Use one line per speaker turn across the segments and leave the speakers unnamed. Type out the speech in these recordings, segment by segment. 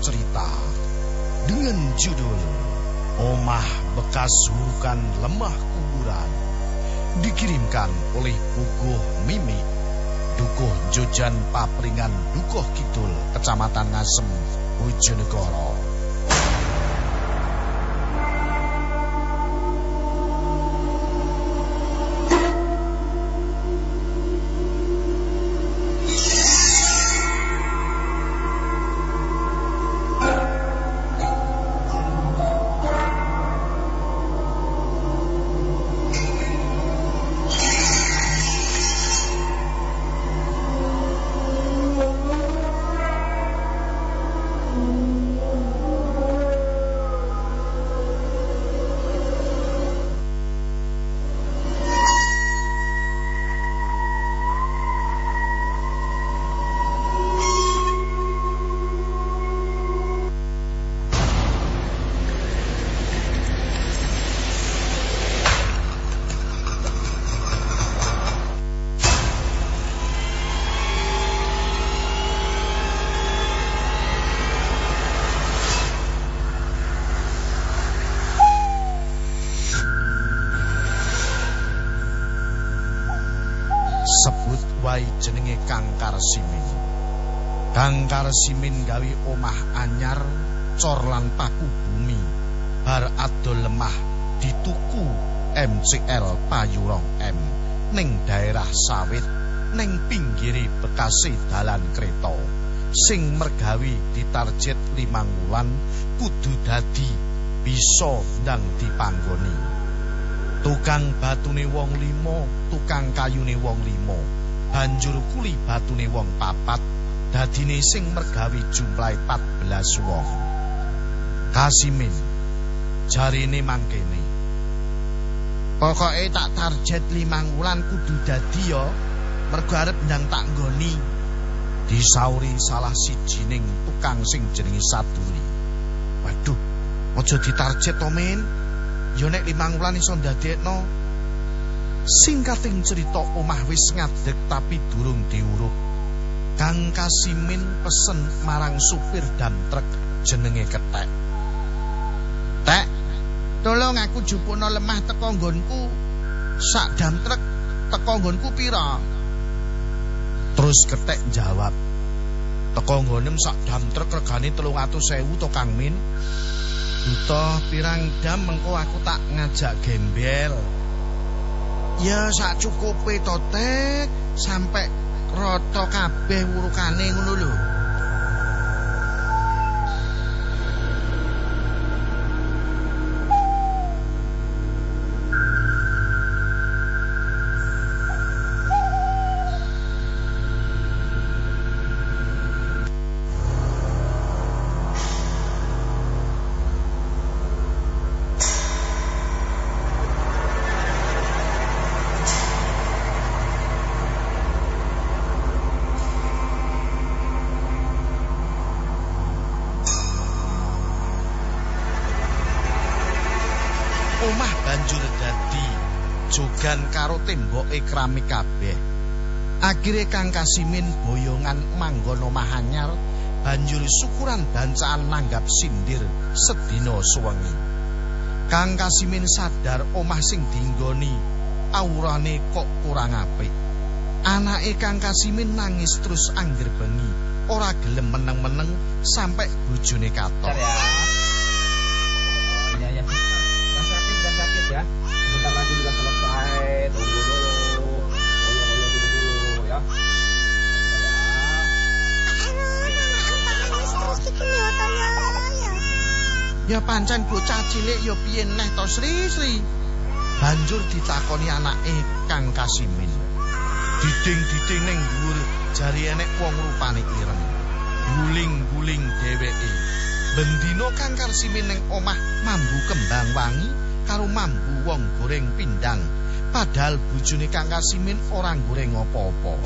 cerita dengan judul Omah Bekas Hurukan Lemah Kuburan dikirimkan oleh Puguh Mimi Dukuh Jojan Papringan Dukuh Kidul Kecamatan Ngasem Bojonegoro sebut wae jenenge Kang Karsimin. Kang Karsimin gawe omah anyar cor lan paku bumi bar adol lemah dituku MCL Payurong M ning daerah sawit ning pinggiri bekasi dalan kereta sing mergawi ditarjet limang wulan kudu dadi bisa ndang dipanggoni. Tukang batune wong limo, tukang kayune wong limo, banjur kuli batune wong papat, dadine sing mergawi jumlahe 14 wong. Kasimin, jarine mangkene. Pokoke tak target limang wulan kudu dadi ya, mergo arep ndang tak nggoni. Disauri salah sijining tukang sing jenenge Saduli. Waduh, aja ditarget to, men. Yo nek limang wulan iso ndadekno. Singkating cerita omah wis ngadeg tapi durung diuruk. Kang Kasimin pesen marang supir dam truk jenenge Ketek. Tek tolong aku jupukno lemah teko nggonku. Sak dam truk teko nggonku pira? Terus Ketek jawab teko nggonem sak dam truk regane 300.000 to Kang Min Buta pirang dam mengko aku tak ngajak gembel. Ya sak cukupe to tek sampai rata kabeh urukane ngono lho. Jogan karo temboke keramik kabeh. Akhire Kang Kasimin boyongan manggon omah anyar banjur syukuran bancaan nanggap sindir sedina suwengi. Kang Kasimin sadar omah sing dinggoni aurane kok kurang apik. Anake Kang Kasimin nangis terus angger bengi, ora gelem meneng-meneng sampai bojone katok.
Ya
pancen bocah cilik ya piye neh to Sri Sri. Banjur ditakoni anake Kang Kasimin. Diding-diding ning dhuwur jari enek wong rupane ireng. Guling-guling dheweke. Bendina Kang Kasimin ning omah mambu kembang wangi karo mambu wong goreng pindang. Padahal bojone Kang Kasimin ora goreng apa-apa.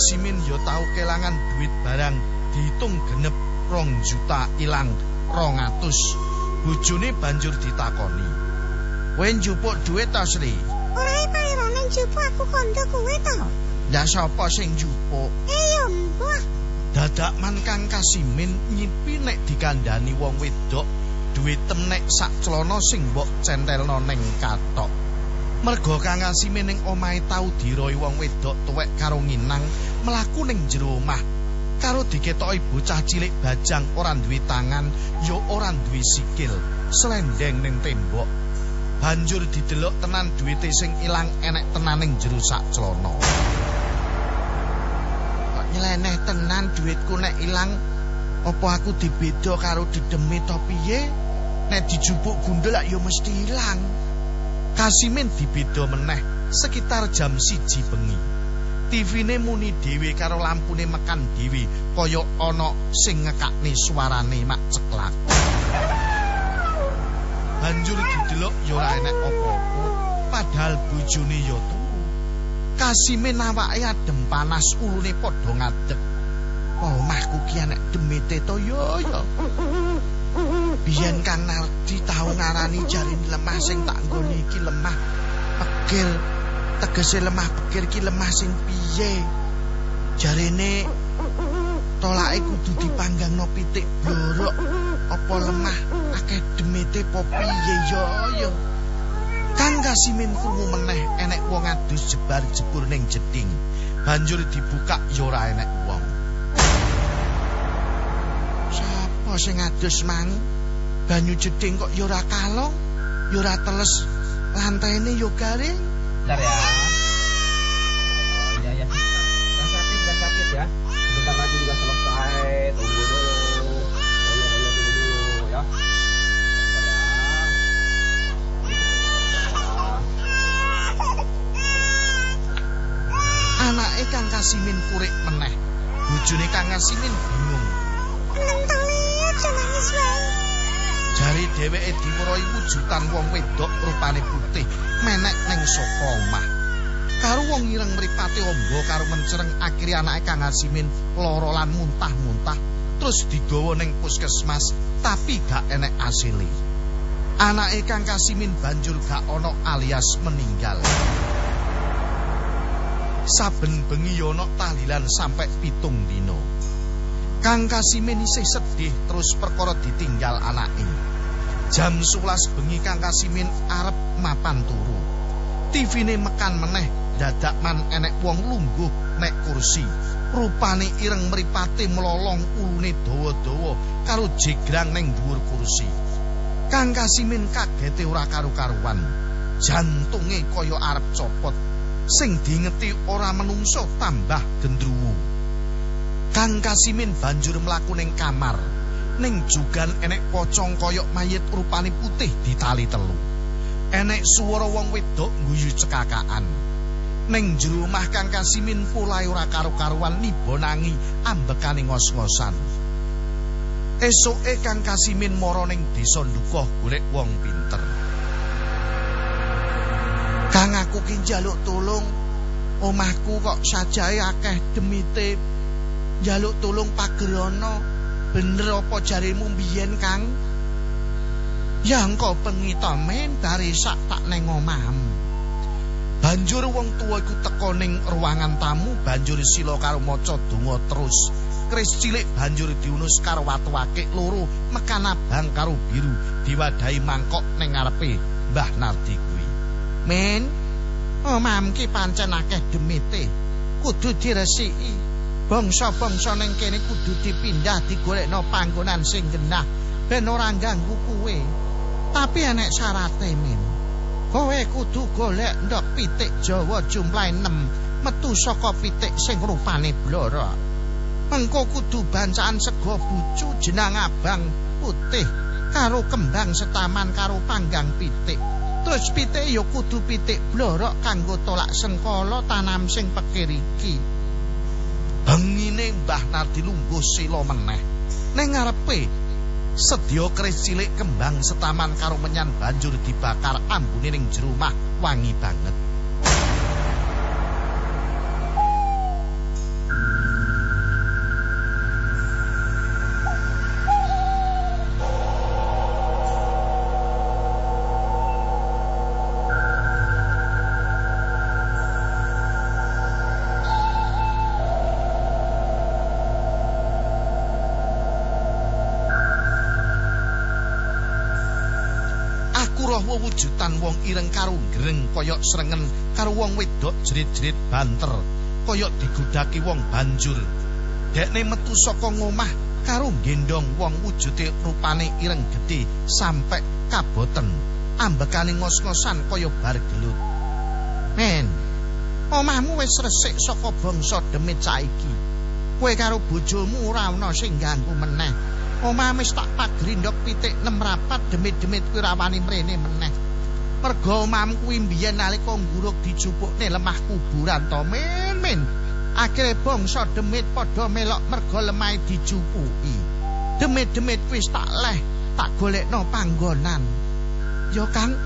Kasimin ya tau kelangan duit barang dihitung genep rong juta ilang rong atus. Bojone banjur ditakoni. Kowe njupuk duit ta, Sri?
Ora pangeran nang jupuk aku kondo kuwe to.
Lah sapa sing njupuk?
Eh yo mbah.
Dadak man Kang Kasimin nyipi nek dikandani wong wedok duitem nek sak celana sing mbok centelno ning katok. Merga Kang Kasimin ning omahe tau diroi wong wedok tuwek karo nginang mlaku ning jero omah. Karo diketoki bocah cilik bajang ora duwe tangan, ya ora duwe sikil, slendeng ning tembok. Banjur didelok tenan duwite sing ilang enek tenan ning jero sak celana. nyeleneh tenan duitku nek ilang apa aku dibeda karo didemi to piye nek dijupuk gundul ya mesti ilang Kasimin dibeda meneh sekitar jam siji bengi TV-ne muni dhewe karo lampune mekan dhewe kaya ana sing ngekakne suarane mak ceklak banjur didelok ya ora enek apa-apa padahal bojone ya Kasime nawake adem panas ulune padha ngadeg. Omahku ki anek demete to yo yo. Biyen Kang Nardi tau ngarani jarin lemah sing tak nggone iki lemah pegel. Tegese lemah pegel ki lemah sing piye? Jarene tolake kudu dipanggang no pitik blorok. Apa lemah akeh demete po piye yo yo. Kang Kasimin krungu meneh enek wong adus jebar jebur ning jeding. Banjur dibuka ya ora enek wong. Sapa sing adus mang? Banyu jeding kok ya ora kalong, ya ora teles. Lantaine ya garing.
Bentar ya. Oh, iya ya. Jangan sakit, jangan sakit ya. Sebentar lagi juga selesai. Tunggu dulu. Oyo oyo tunggu dulu ya.
Anake Kang Kasimin kurik meneh. Bojone Kang Kasimin bingung.
Nang tole aja nangis wae.
Dheweke diwerohi wujudan wong wedok rupane putih menek ning saka omah. Karo wong ireng mripate ombo karo mencereng akhire anake Kang Kasimin lara lan muntah-muntah terus digawa ning puskesmas tapi gak enek asile. Anake Kang Kasimin banjur gak ana alias meninggal. saben bengi ana tahlilan sampe pitung dina. Kang Kasimin isih sedih terus perkara ditinggal anake. Jam 11 bengi Kang Kasimin arep mapan turu. TV-ne mekan meneh dadak man enek wong lungguh nek kursi. Rupane ireng mripate melolong ulune dawa-dawa karo jegrang ning dhuwur kursi. Kang Kasimin kagete ora karu-karuan. Jantunge kaya arep copot. sing diingeti ora menungso tambah gendruwo. Kang Kasimin banjur mlaku ning kamar. Ning jugan enek pocong koyok mayit rupane putih ditali telu. Enek swara wong wedok guyu cekakaan. Ning jero omah Kang Kasimin pulai ora karo-karuan nibonangi ambekane ngos-ngosan. Esoke Kang Kasimin mara ning desa Dukoh golek wong pinter. Kang aku ki njaluk tulung. Omahku kok sajae akeh demite. Njaluk tulung pagerono. Bener apa jarimu mbiyen, Kang? Ya engko bengi to men dari sak tak neng omahmu. Banjur wong tuwa iku teka ning ruangan tamu banjur sila karo maca donga terus. Kris cilik banjur diunus karo watu akik loro mekan abang karo biru diwadahi mangkok ning ngarepe Mbah Nardi kuwi. Men, omam ki pancen akeh demite. Kudu diresiki. Bangsa-bangsa ning kene kudu dipindah digolekno panggonan sing genah ben ora ganggu kuwe. Tapi enek syarate men. Kowe kudu golek ndok pitik Jawa jumlahe 6 metu saka pitik sing rupane blora. Engko kudu bancaan sego bucu jenang abang putih karo kembang setaman karo panggang pitik. Terus pitik ya kudu pitik blorok kanggo tolak sengkala tanam sing pekir iki. Bengine Mbah Nardi lungguh sila meneh. Ning ngarepe sedya keris cilik kembang setaman karo menyan banjur dibakar ambune ning jero wangi banget. Kuroh wewujudan wong ireng karo greng kaya srengen karo wong wedok jerit-jerit banter kaya digudaki wong banjur. Dekne metu saka ngomah karo gendong wong wujude rupane ireng gedhe sampe kaboten ambekane ngos-ngosan kaya bar gelut. Men, omahmu wis resik saka bangsa demit saiki. Kowe karo bojomu ora ana sing ganggu meneh. Omah wis tak pagrindok pitik nem rapat demit-demit kuwi rawani mrene meneh. Merga omahmu kuwi mbiyen nalika nguruk dijupukne lemah kuburan to men men. Akhire bangsa demit padha melok merga lemah dijupuki. Demit-demit wis tak leh, tak golekno panggonan. Ya Kang,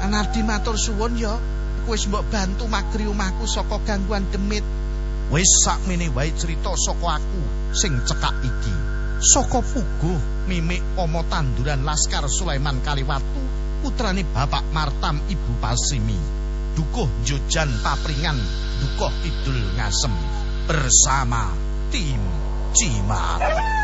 Anardi matur suwun ya. Wis mbok bantu magri omahku saka gangguan demit. Wis sakmene wae cerita saka aku sing cekak iki. Saka puguh mimik Oma tanduran Laskar Sulaiman Kaliwatu, putrane Bapak Martam Ibu Pasimi. Dukuh Jojan Papringan, dukuh Kidul Ngasem bersama tim Cimat.